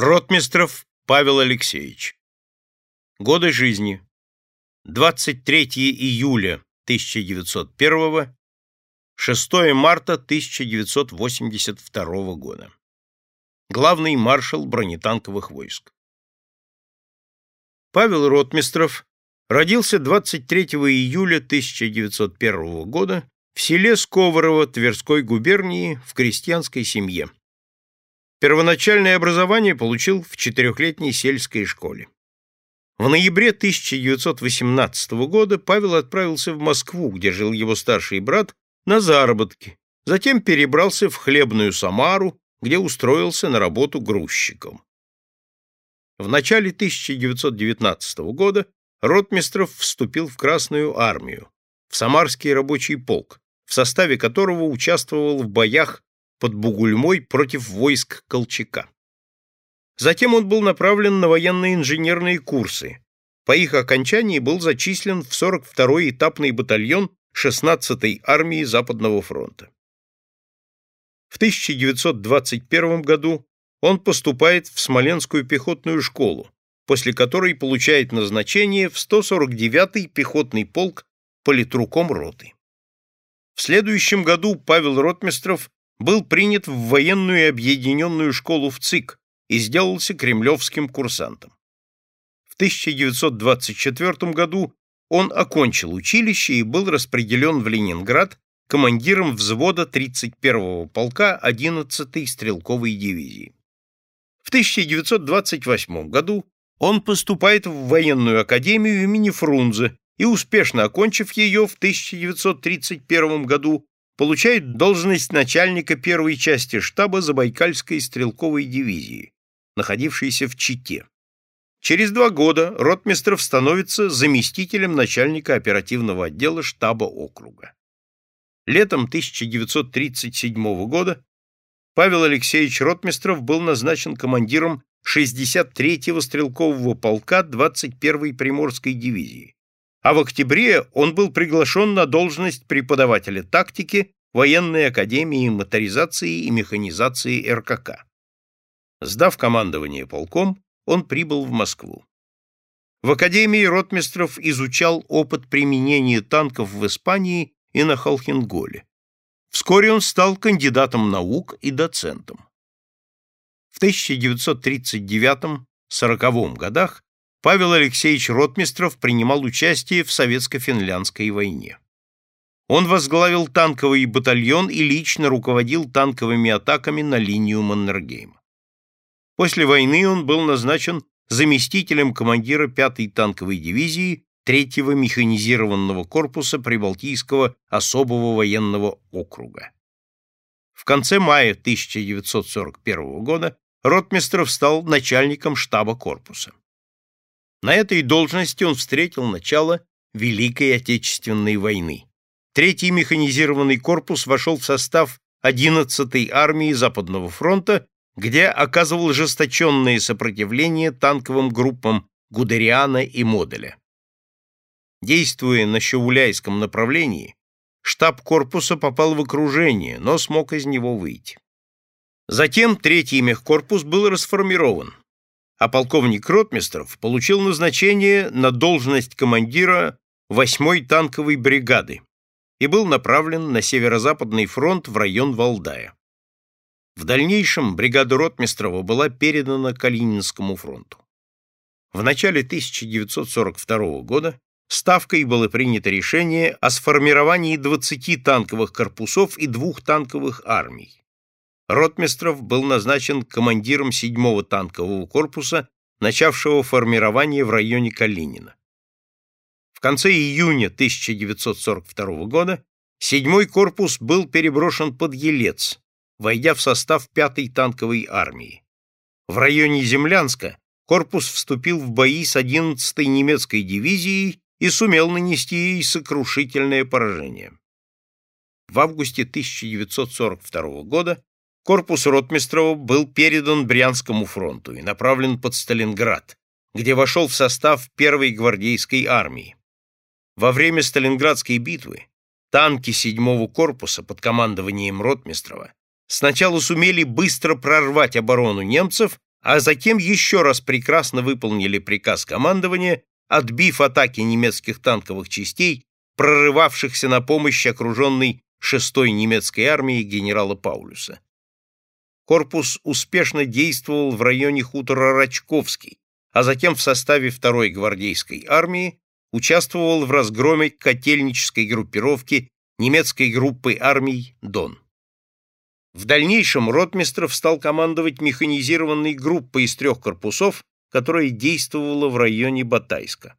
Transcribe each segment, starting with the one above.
Ротмистров Павел Алексеевич. Годы жизни. 23 июля 1901, 6 марта 1982 года. Главный маршал бронетанковых войск. Павел Ротмистров родился 23 июля 1901 года в селе Сковорово Тверской губернии в крестьянской семье. Первоначальное образование получил в четырехлетней сельской школе. В ноябре 1918 года Павел отправился в Москву, где жил его старший брат, на заработки, затем перебрался в хлебную Самару, где устроился на работу грузчиком. В начале 1919 года Ротмистров вступил в Красную армию, в Самарский рабочий полк, в составе которого участвовал в боях под Бугульмой против войск Колчака. Затем он был направлен на военные инженерные курсы. По их окончании был зачислен в 42-й этапный батальон 16-й армии Западного фронта. В 1921 году он поступает в Смоленскую пехотную школу, после которой получает назначение в 149-й пехотный полк политруком роты. В следующем году Павел Ротмистров был принят в военную объединенную школу в ЦИК и сделался кремлевским курсантом. В 1924 году он окончил училище и был распределен в Ленинград командиром взвода 31-го полка 11-й стрелковой дивизии. В 1928 году он поступает в военную академию имени Фрунзе и, успешно окончив ее в 1931 году, получает должность начальника первой части штаба Забайкальской стрелковой дивизии, находившейся в Чите. Через два года Ротмистров становится заместителем начальника оперативного отдела штаба округа. Летом 1937 года Павел Алексеевич Ротмистров был назначен командиром 63-го стрелкового полка 21-й Приморской дивизии а в октябре он был приглашен на должность преподавателя тактики Военной академии моторизации и механизации РКК. Сдав командование полком, он прибыл в Москву. В Академии ротмистров изучал опыт применения танков в Испании и на Холхенголе. Вскоре он стал кандидатом наук и доцентом. В 1939-40 годах Павел Алексеевич Ротмистров принимал участие в советско-финляндской войне. Он возглавил танковый батальон и лично руководил танковыми атаками на линию Маннергейм. После войны он был назначен заместителем командира 5-й танковой дивизии 3-го механизированного корпуса Прибалтийского особого военного округа. В конце мая 1941 года Ротмистров стал начальником штаба корпуса. На этой должности он встретил начало Великой Отечественной войны. Третий механизированный корпус вошел в состав 11-й армии Западного фронта, где оказывал ожесточенное сопротивление танковым группам Гудериана и Моделя. Действуя на Щауляйском направлении, штаб корпуса попал в окружение, но смог из него выйти. Затем третий мехкорпус был расформирован, а полковник Ротмистров получил назначение на должность командира 8-й танковой бригады и был направлен на северо-западный фронт в район Валдая. В дальнейшем бригада Ротмистрова была передана Калининскому фронту. В начале 1942 года Ставкой было принято решение о сформировании 20 танковых корпусов и двух танковых армий. Ротмистров был назначен командиром 7-го танкового корпуса, начавшего формирование в районе Калинина. В конце июня 1942 года 7-й корпус был переброшен под Елец, войдя в состав 5-й танковой армии. В районе Землянска корпус вступил в бои с 11-й немецкой дивизией и сумел нанести ей сокрушительное поражение. В августе 1942 года корпус Ротмистрова был передан Брянскому фронту и направлен под Сталинград, где вошел в состав первой гвардейской армии. Во время Сталинградской битвы танки 7-го корпуса под командованием Ротмистрова сначала сумели быстро прорвать оборону немцев, а затем еще раз прекрасно выполнили приказ командования, отбив атаки немецких танковых частей, прорывавшихся на помощь окруженной 6-й немецкой армии генерала Паулюса. Корпус успешно действовал в районе хутора Рачковский, а затем в составе 2-й гвардейской армии участвовал в разгроме котельнической группировки немецкой группы армий «Дон». В дальнейшем Ротмистров стал командовать механизированной группой из трех корпусов, которая действовала в районе Батайска.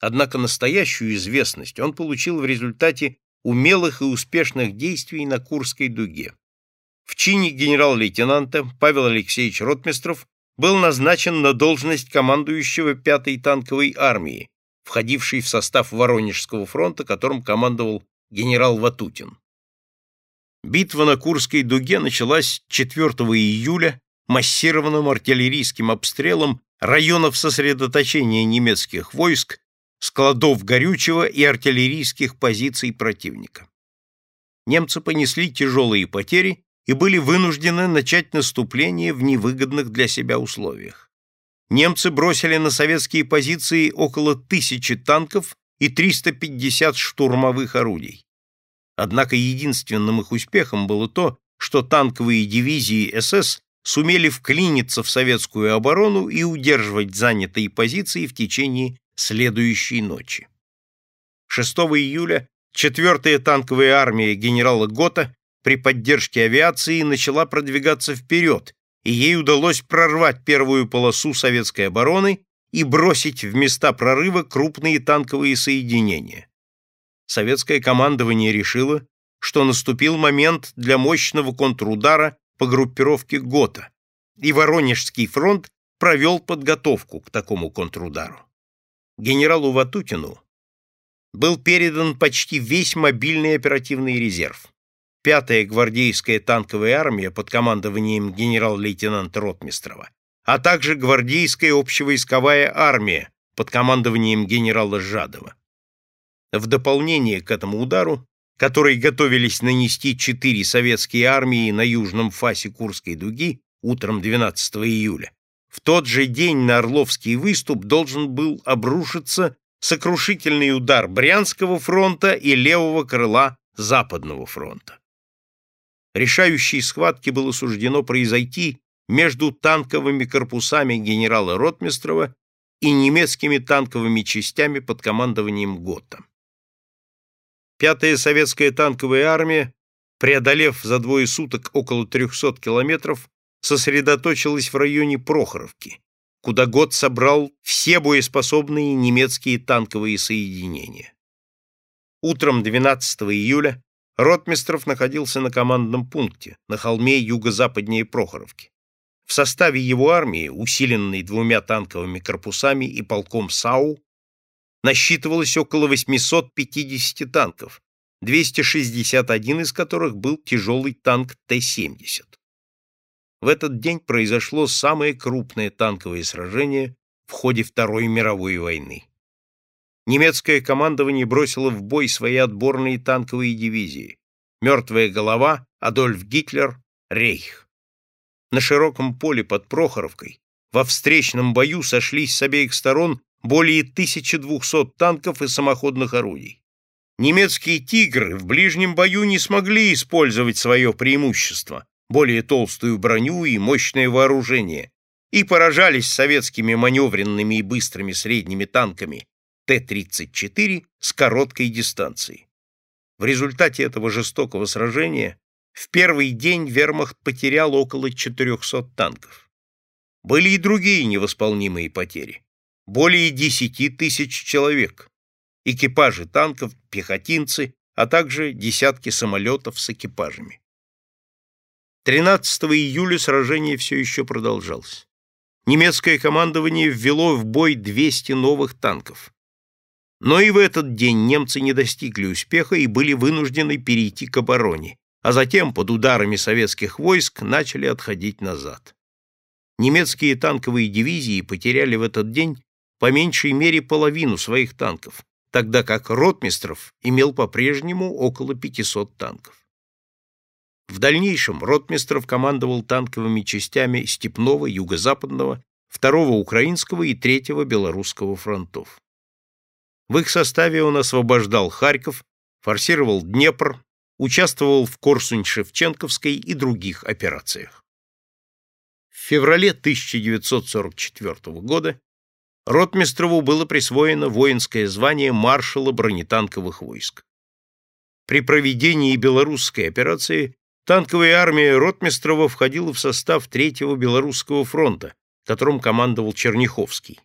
Однако настоящую известность он получил в результате умелых и успешных действий на Курской дуге. В чине генерал-лейтенанта Павел Алексеевич Ротмистров был назначен на должность командующего 5-й танковой армии, входившей в состав Воронежского фронта, которым командовал генерал Ватутин. Битва на Курской дуге началась 4 июля массированным артиллерийским обстрелом районов сосредоточения немецких войск, складов горючего и артиллерийских позиций противника. Немцы понесли тяжелые потери и были вынуждены начать наступление в невыгодных для себя условиях. Немцы бросили на советские позиции около тысячи танков и 350 штурмовых орудий. Однако единственным их успехом было то, что танковые дивизии СС сумели вклиниться в советскую оборону и удерживать занятые позиции в течение следующей ночи. 6 июля 4-я танковая армия генерала Гота при поддержке авиации начала продвигаться вперед, и ей удалось прорвать первую полосу советской обороны и бросить в места прорыва крупные танковые соединения советское командование решило, что наступил момент для мощного контрудара по группировке ГОТА, и Воронежский фронт провел подготовку к такому контрудару. Генералу Ватутину был передан почти весь мобильный оперативный резерв. Пятая гвардейская танковая армия под командованием генерал-лейтенанта Ротмистрова, а также гвардейская общевойсковая армия под командованием генерала Жадова. В дополнение к этому удару, который готовились нанести четыре советские армии на южном фасе Курской дуги утром 12 июля, в тот же день на Орловский выступ должен был обрушиться сокрушительный удар Брянского фронта и левого крыла Западного фронта. Решающей схватке было суждено произойти между танковыми корпусами генерала Ротмистрова и немецкими танковыми частями под командованием Готта. Пятая советская танковая армия, преодолев за двое суток около 300 километров, сосредоточилась в районе Прохоровки, куда год собрал все боеспособные немецкие танковые соединения. Утром 12 июля Ротмистров находился на командном пункте на холме юго-западнее Прохоровки. В составе его армии, усиленной двумя танковыми корпусами и полком САУ, насчитывалось около 850 танков, 261 из которых был тяжелый танк Т-70. В этот день произошло самое крупное танковое сражение в ходе Второй мировой войны. Немецкое командование бросило в бой свои отборные танковые дивизии. Мертвая голова, Адольф Гитлер, Рейх. На широком поле под Прохоровкой во встречном бою сошлись с обеих сторон более 1200 танков и самоходных орудий. Немецкие «Тигры» в ближнем бою не смогли использовать свое преимущество, более толстую броню и мощное вооружение, и поражались советскими маневренными и быстрыми средними танками Т-34 с короткой дистанции. В результате этого жестокого сражения в первый день вермахт потерял около 400 танков. Были и другие невосполнимые потери более 10 тысяч человек, экипажи танков, пехотинцы, а также десятки самолетов с экипажами. 13 июля сражение все еще продолжалось. Немецкое командование ввело в бой 200 новых танков. Но и в этот день немцы не достигли успеха и были вынуждены перейти к обороне, а затем под ударами советских войск начали отходить назад. Немецкие танковые дивизии потеряли в этот день по меньшей мере половину своих танков, тогда как Ротмистров имел по-прежнему около 500 танков. В дальнейшем Ротмистров командовал танковыми частями Степного, Юго-Западного, Второго Украинского и Третьего Белорусского фронтов. В их составе он освобождал Харьков, форсировал Днепр, участвовал в Корсунь-Шевченковской и других операциях. В феврале 1944 года Ротмистрову было присвоено воинское звание маршала бронетанковых войск. При проведении белорусской операции танковая армия Ротмистрова входила в состав Третьего Белорусского фронта, которым командовал Черняховский.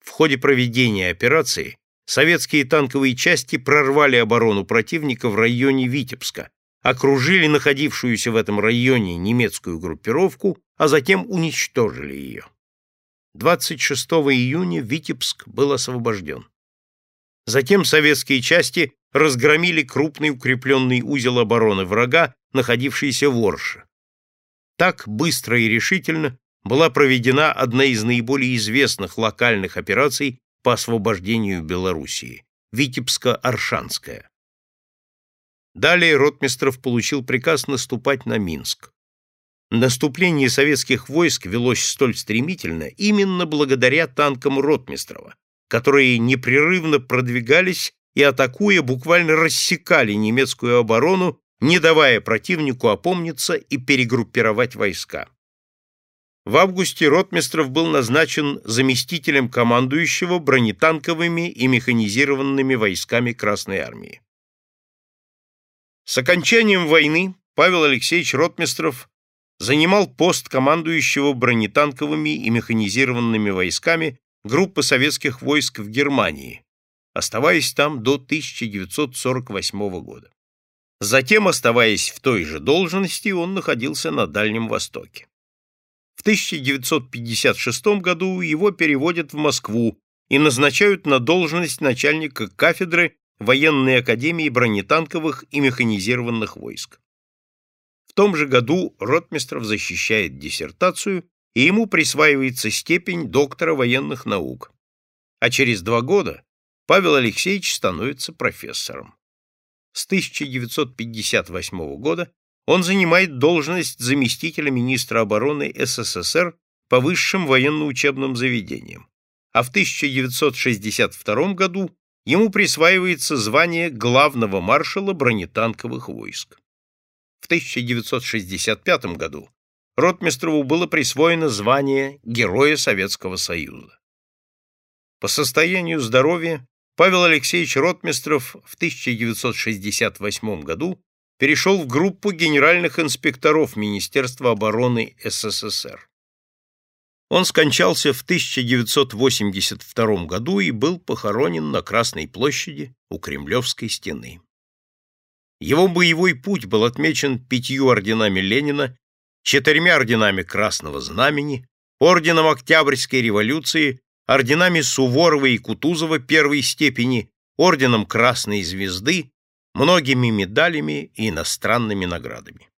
В ходе проведения операции советские танковые части прорвали оборону противника в районе Витебска, окружили находившуюся в этом районе немецкую группировку, а затем уничтожили ее. 26 июня Витебск был освобожден. Затем советские части разгромили крупный укрепленный узел обороны врага, находившийся в Орше. Так быстро и решительно была проведена одна из наиболее известных локальных операций по освобождению Белоруссии – Витебско-Аршанская. Далее Ротмистров получил приказ наступать на Минск. Наступление советских войск велось столь стремительно именно благодаря танкам Ротмистрова, которые непрерывно продвигались и, атакуя, буквально рассекали немецкую оборону, не давая противнику опомниться и перегруппировать войска. В августе Ротмистров был назначен заместителем командующего бронетанковыми и механизированными войсками Красной Армии. С окончанием войны Павел Алексеевич Ротмистров занимал пост командующего бронетанковыми и механизированными войсками группы советских войск в Германии, оставаясь там до 1948 года. Затем, оставаясь в той же должности, он находился на Дальнем Востоке. В 1956 году его переводят в Москву и назначают на должность начальника кафедры военной академии бронетанковых и механизированных войск. В том же году Ротмистров защищает диссертацию, и ему присваивается степень доктора военных наук. А через два года Павел Алексеевич становится профессором. С 1958 года он занимает должность заместителя министра обороны СССР по высшим военно-учебным заведениям, а в 1962 году ему присваивается звание главного маршала бронетанковых войск. В 1965 году Ротмистрову было присвоено звание Героя Советского Союза. По состоянию здоровья Павел Алексеевич Ротмистров в 1968 году перешел в группу генеральных инспекторов Министерства обороны СССР. Он скончался в 1982 году и был похоронен на Красной площади у Кремлевской стены. Его боевой путь был отмечен пятью орденами Ленина, четырьмя орденами Красного Знамени, орденом Октябрьской революции, орденами Суворова и Кутузова первой степени, орденом Красной Звезды многими медалями и иностранными наградами.